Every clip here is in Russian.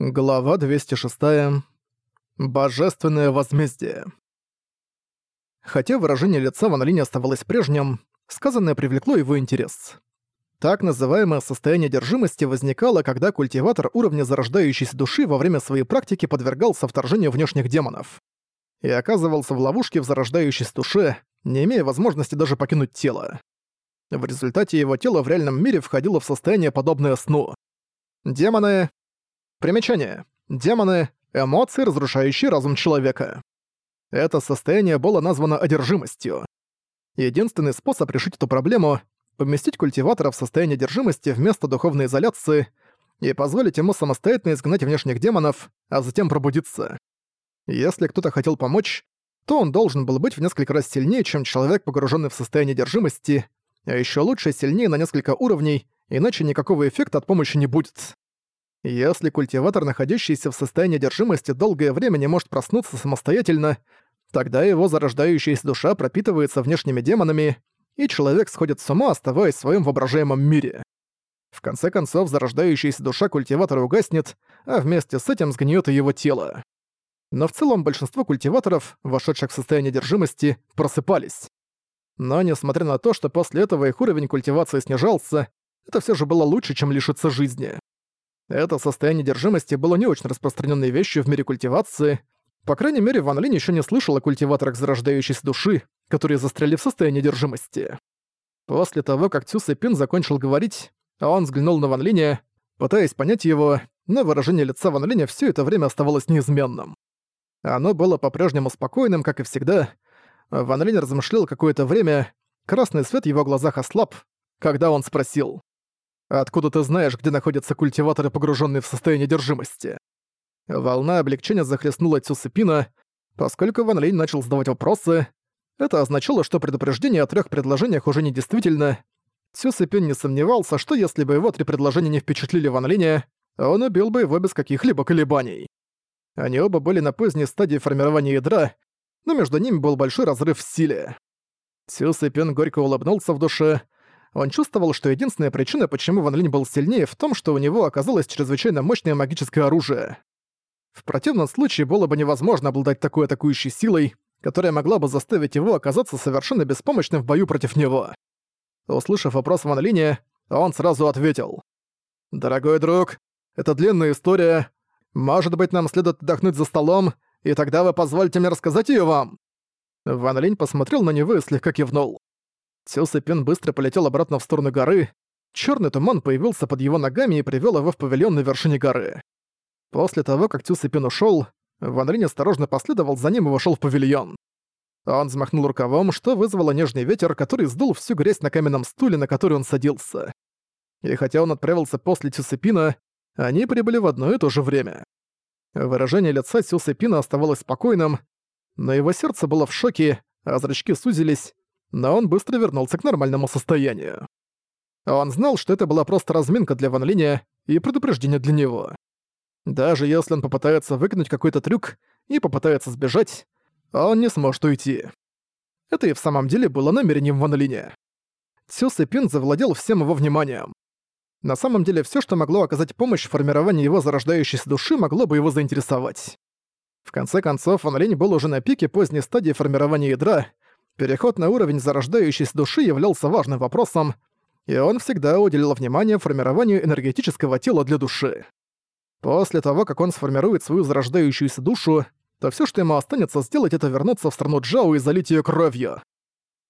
Глава 206. Божественное возмездие. Хотя выражение лица Ван Линь оставалось прежним, сказанное привлекло его интерес. Так называемое состояние одержимости возникало, когда культиватор уровня зарождающейся души во время своей практики подвергался вторжению внешних демонов и оказывался в ловушке в зарождающейся душе, не имея возможности даже покинуть тело. В результате его тело в реальном мире входило в состояние, подобное сну. Демоны Примечание. Демоны — эмоции, разрушающие разум человека. Это состояние было названо одержимостью. Единственный способ решить эту проблему — поместить культиватора в состояние одержимости вместо духовной изоляции и позволить ему самостоятельно изгнать внешних демонов, а затем пробудиться. Если кто-то хотел помочь, то он должен был быть в несколько раз сильнее, чем человек, погруженный в состояние одержимости, а еще лучше сильнее на несколько уровней, иначе никакого эффекта от помощи не будет. Если культиватор, находящийся в состоянии одержимости, долгое время не может проснуться самостоятельно, тогда его зарождающаяся душа пропитывается внешними демонами, и человек сходит с ума, оставаясь в своем воображаемом мире. В конце концов, зарождающаяся душа культиватора угаснет, а вместе с этим сгниет и его тело. Но в целом большинство культиваторов, вошедших в состояние одержимости, просыпались. Но несмотря на то, что после этого их уровень культивации снижался, это все же было лучше, чем лишиться жизни. Это состояние держимости было не очень распространенной вещью в мире культивации. По крайней мере, Ван Линь еще не слышал о культиваторах зарождающейся души, которые застряли в состоянии держимости. После того, как Цю Пин закончил говорить, он взглянул на Ван Линя, пытаясь понять его, но выражение лица Ван Линя все это время оставалось неизменным. Оно было по-прежнему спокойным, как и всегда. Ван Линь размышлял какое-то время, красный свет в его глазах ослаб, когда он спросил. Откуда ты знаешь, где находятся культиваторы, погруженные в состояние держимости? Волна облегчения захлестнула Цюсипина, поскольку Ван Линь начал задавать вопросы. Это означало, что предупреждение о трех предложениях уже не действительно. Цюсипин не сомневался, что если бы его три предложения не впечатлили Ван Линя, он убил бы его без каких-либо колебаний. Они оба были на поздней стадии формирования ядра, но между ними был большой разрыв в силе. Цюсипин горько улыбнулся в душе, он чувствовал, что единственная причина, почему Ван Линь был сильнее, в том, что у него оказалось чрезвычайно мощное магическое оружие. В противном случае было бы невозможно обладать такой атакующей силой, которая могла бы заставить его оказаться совершенно беспомощным в бою против него. Услышав вопрос Ван Линя, он сразу ответил. «Дорогой друг, это длинная история. Может быть, нам следует отдохнуть за столом, и тогда вы позвольте мне рассказать ее вам?» Ван Линь посмотрел на него и слегка кивнул. Сюсепин быстро полетел обратно в сторону горы. Черный туман появился под его ногами и привел его в павильон на вершине горы. После того, как Цюсепин ушел, Ван Ринь осторожно последовал за ним и вошел в павильон. Он взмахнул рукавом, что вызвало нежный ветер, который сдул всю грязь на каменном стуле, на который он садился. И хотя он отправился после Цюсепина, они прибыли в одно и то же время. Выражение лица Сюсепина оставалось спокойным, но его сердце было в шоке, а зрачки сузились, но он быстро вернулся к нормальному состоянию. Он знал, что это была просто разминка для Ван Линя и предупреждение для него. Даже если он попытается выкинуть какой-то трюк и попытается сбежать, он не сможет уйти. Это и в самом деле было намерением Ван Линя. Цю Пин завладел всем его вниманием. На самом деле все, что могло оказать помощь в формировании его зарождающейся души, могло бы его заинтересовать. В конце концов, Ван Линь был уже на пике поздней стадии формирования ядра, Переход на уровень зарождающейся души являлся важным вопросом, и он всегда уделял внимание формированию энергетического тела для души. После того, как он сформирует свою зарождающуюся душу, то все, что ему останется сделать, это вернуться в страну Джао и залить ее кровью.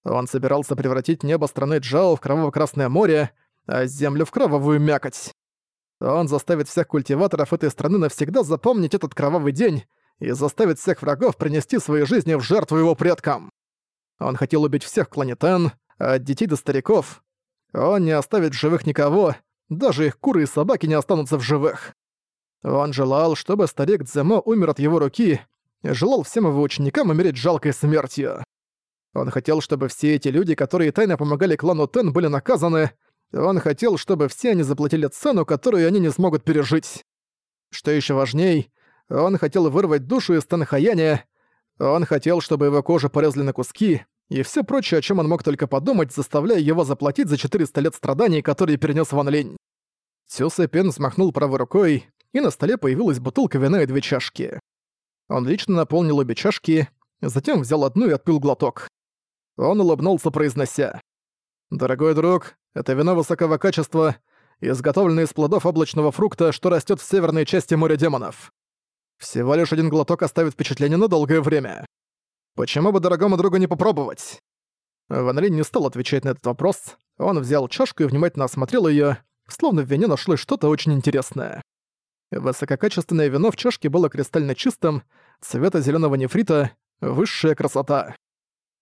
Он собирался превратить небо страны Джао в кроваво-красное море, а землю в кровавую мякоть. Он заставит всех культиваторов этой страны навсегда запомнить этот кровавый день и заставит всех врагов принести свои жизни в жертву его предкам. Он хотел убить всех в клане Тен, от детей до стариков. Он не оставит живых никого, даже их куры и собаки не останутся в живых. Он желал, чтобы старик Дземо умер от его руки, желал всем его ученикам умереть жалкой смертью. Он хотел, чтобы все эти люди, которые тайно помогали клану Тен, были наказаны. Он хотел, чтобы все они заплатили цену, которую они не смогут пережить. Что еще важней, он хотел вырвать душу из Танхаяня, он хотел, чтобы его кожу порезали на куски, и все прочее, о чем он мог только подумать, заставляя его заплатить за 400 лет страданий, которые перенес Ван Лень. Цю Пен взмахнул правой рукой, и на столе появилась бутылка вина и две чашки. Он лично наполнил обе чашки, затем взял одну и отпил глоток. Он улыбнулся, произнося. «Дорогой друг, это вино высокого качества, изготовленное из плодов облачного фрукта, что растет в северной части моря демонов. Всего лишь один глоток оставит впечатление на долгое время. Почему бы дорогому другу не попробовать?» Ван Линь не стал отвечать на этот вопрос. Он взял чашку и внимательно осмотрел ее, словно в вине нашлось что-то очень интересное. Высококачественное вино в чашке было кристально чистым, цвета зеленого нефрита, высшая красота.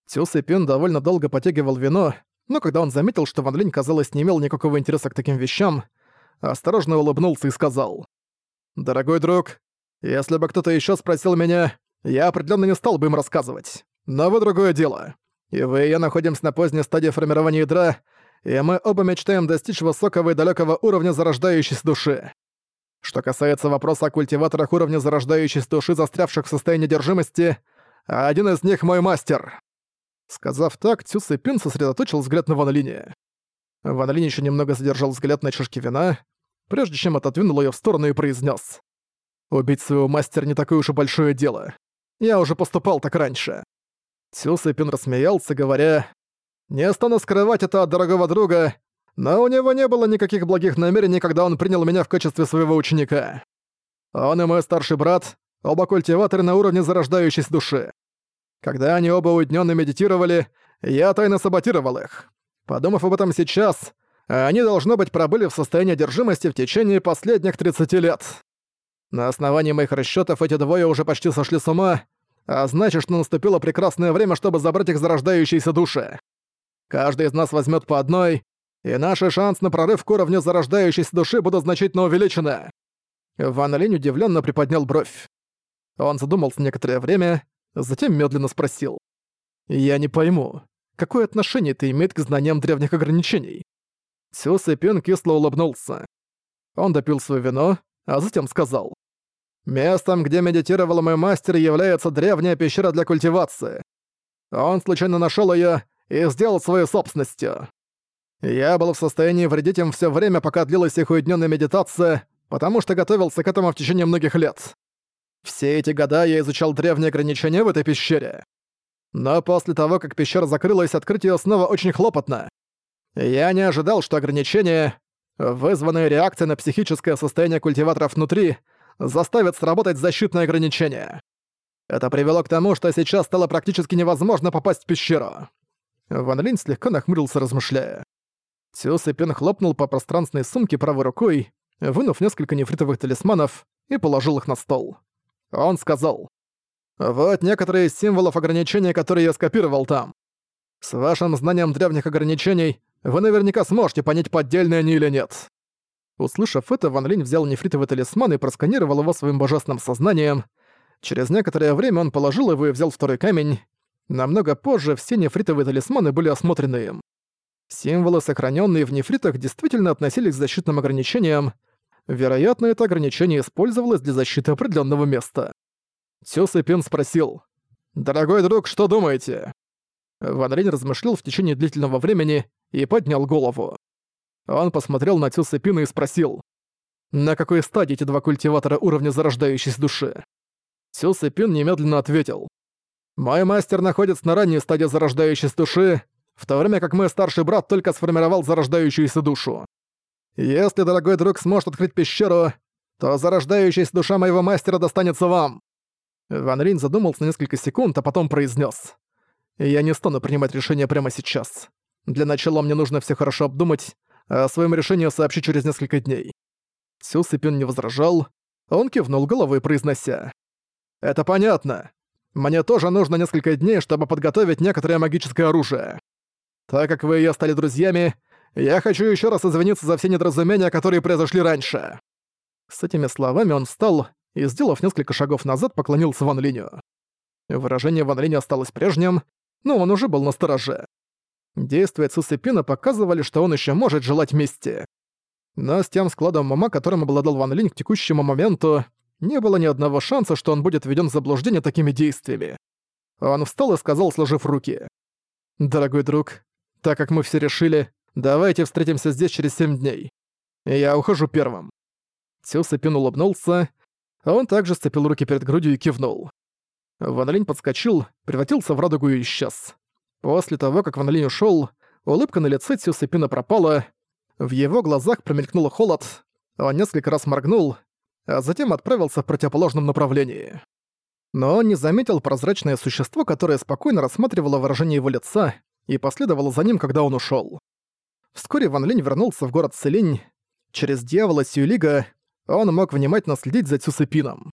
Цю Пин довольно долго потягивал вино, но когда он заметил, что Ван Линь, казалось, не имел никакого интереса к таким вещам, осторожно улыбнулся и сказал. «Дорогой друг, если бы кто-то еще спросил меня, я определенно не стал бы им рассказывать. Но вы другое дело. И вы и я находимся на поздней стадии формирования ядра, и мы оба мечтаем достичь высокого и далекого уровня зарождающейся души. Что касается вопроса о культиваторах уровня зарождающейся души, застрявших в состоянии держимости, один из них мой мастер. Сказав так, Цюс и Пин сосредоточил взгляд на Ван Лине. Ван Линь еще немного задержал взгляд на чашке вина, прежде чем отодвинул ее в сторону и произнес: «Убить своего мастера не такое уж и большое дело. Я уже поступал так раньше». Цюс и Пин рассмеялся, говоря, «Не стану скрывать это от дорогого друга, но у него не было никаких благих намерений, когда он принял меня в качестве своего ученика. Он и мой старший брат, оба культиваторы на уровне зарождающейся души. Когда они оба уединенно медитировали, я тайно саботировал их. Подумав об этом сейчас, они, должно быть, пробыли в состоянии одержимости в течение последних 30 лет. На основании моих расчетов эти двое уже почти сошли с ума, а значит, что наступило прекрасное время, чтобы забрать их зарождающиеся души. Каждый из нас возьмет по одной, и наши шансы на прорыв к уровню зарождающейся души будут значительно увеличены. Ван Линь удивленно приподнял бровь. Он задумался некоторое время, затем медленно спросил. «Я не пойму, какое отношение это имеет к знаниям древних ограничений?» Сю Сэпин кисло улыбнулся. Он допил свое вино, а затем сказал. «Местом, где медитировал мой мастер, является древняя пещера для культивации. Он случайно нашел ее и сделал своей собственностью. Я был в состоянии вредить им все время, пока длилась их уединенная медитация, потому что готовился к этому в течение многих лет. Все эти года я изучал древние ограничения в этой пещере. Но после того, как пещера закрылась, открыть её снова очень хлопотно. Я не ожидал, что ограничения, вызванные реакцией на психическое состояние культиваторов внутри, заставят сработать защитные ограничения. Это привело к тому, что сейчас стало практически невозможно попасть в пещеру. Ван Линь слегка нахмурился, размышляя. Сиус и Пен хлопнул по пространственной сумке правой рукой, вынув несколько нефритовых талисманов и положил их на стол. Он сказал, «Вот некоторые из символов ограничения, которые я скопировал там. С вашим знанием древних ограничений вы наверняка сможете понять, поддельные они или нет». Услышав это, Ван Линь взял нефритовый талисман и просканировал его своим божественным сознанием. Через некоторое время он положил его и взял второй камень. Намного позже все нефритовые талисманы были осмотрены им. Символы, сохраненные в нефритах, действительно относились к защитным ограничениям, Вероятно, это ограничение использовалось для защиты определенного места. Цю Пин спросил. «Дорогой друг, что думаете?» Ван Рейн размышлял в течение длительного времени и поднял голову. Он посмотрел на Цю Пина и спросил. «На какой стадии эти два культиватора уровня зарождающейся души?» Цю Пин немедленно ответил. «Мой мастер находится на ранней стадии зарождающейся души, в то время как мой старший брат только сформировал зарождающуюся душу. Если дорогой друг сможет открыть пещеру, то зарождающаяся душа моего мастера достанется вам». Ван Рин задумался на несколько секунд, а потом произнес: «Я не стану принимать решение прямо сейчас. Для начала мне нужно все хорошо обдумать, а о своем решении сообщить через несколько дней». Сю Сыпин не возражал, он кивнул головой, произнося. «Это понятно. Мне тоже нужно несколько дней, чтобы подготовить некоторое магическое оружие. Так как вы и я стали друзьями, я хочу еще раз извиниться за все недоразумения, которые произошли раньше». С этими словами он встал и, сделав несколько шагов назад, поклонился Ван Линю. Выражение Ван Линя осталось прежним, но он уже был на стороже. Действия Цусепина показывали, что он еще может желать мести. Но с тем складом ума, которым обладал Ван Линь к текущему моменту, не было ни одного шанса, что он будет введен в заблуждение такими действиями. Он встал и сказал, сложив руки. «Дорогой друг, так как мы все решили, Давайте встретимся здесь через семь дней. Я ухожу первым». Цюсепин улыбнулся, а он также сцепил руки перед грудью и кивнул. Ван Линь подскочил, превратился в радугу и исчез. После того, как Ван Линь ушёл, улыбка на лице Цюсепина пропала, в его глазах промелькнул холод, он несколько раз моргнул, а затем отправился в противоположном направлении. Но он не заметил прозрачное существо, которое спокойно рассматривало выражение его лица и последовало за ним, когда он ушёл. Вскоре Ван Линь вернулся в город Селинь. Через дьявола Сюлига он мог внимательно следить за Цюсепином.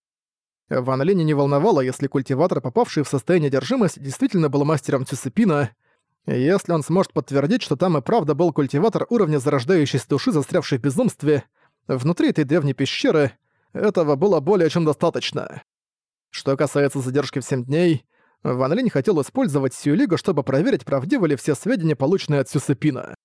Ван Линя не волновало, если культиватор, попавший в состояние одержимости, действительно был мастером Цюсепина, если он сможет подтвердить, что там и правда был культиватор уровня зарождающейся души, застрявшей в безумстве, внутри этой древней пещеры, этого было более чем достаточно. Что касается задержки в 7 дней, Ван Линь хотел использовать Сью Лигу, чтобы проверить, правдивы ли все сведения, полученные от Сюсепина.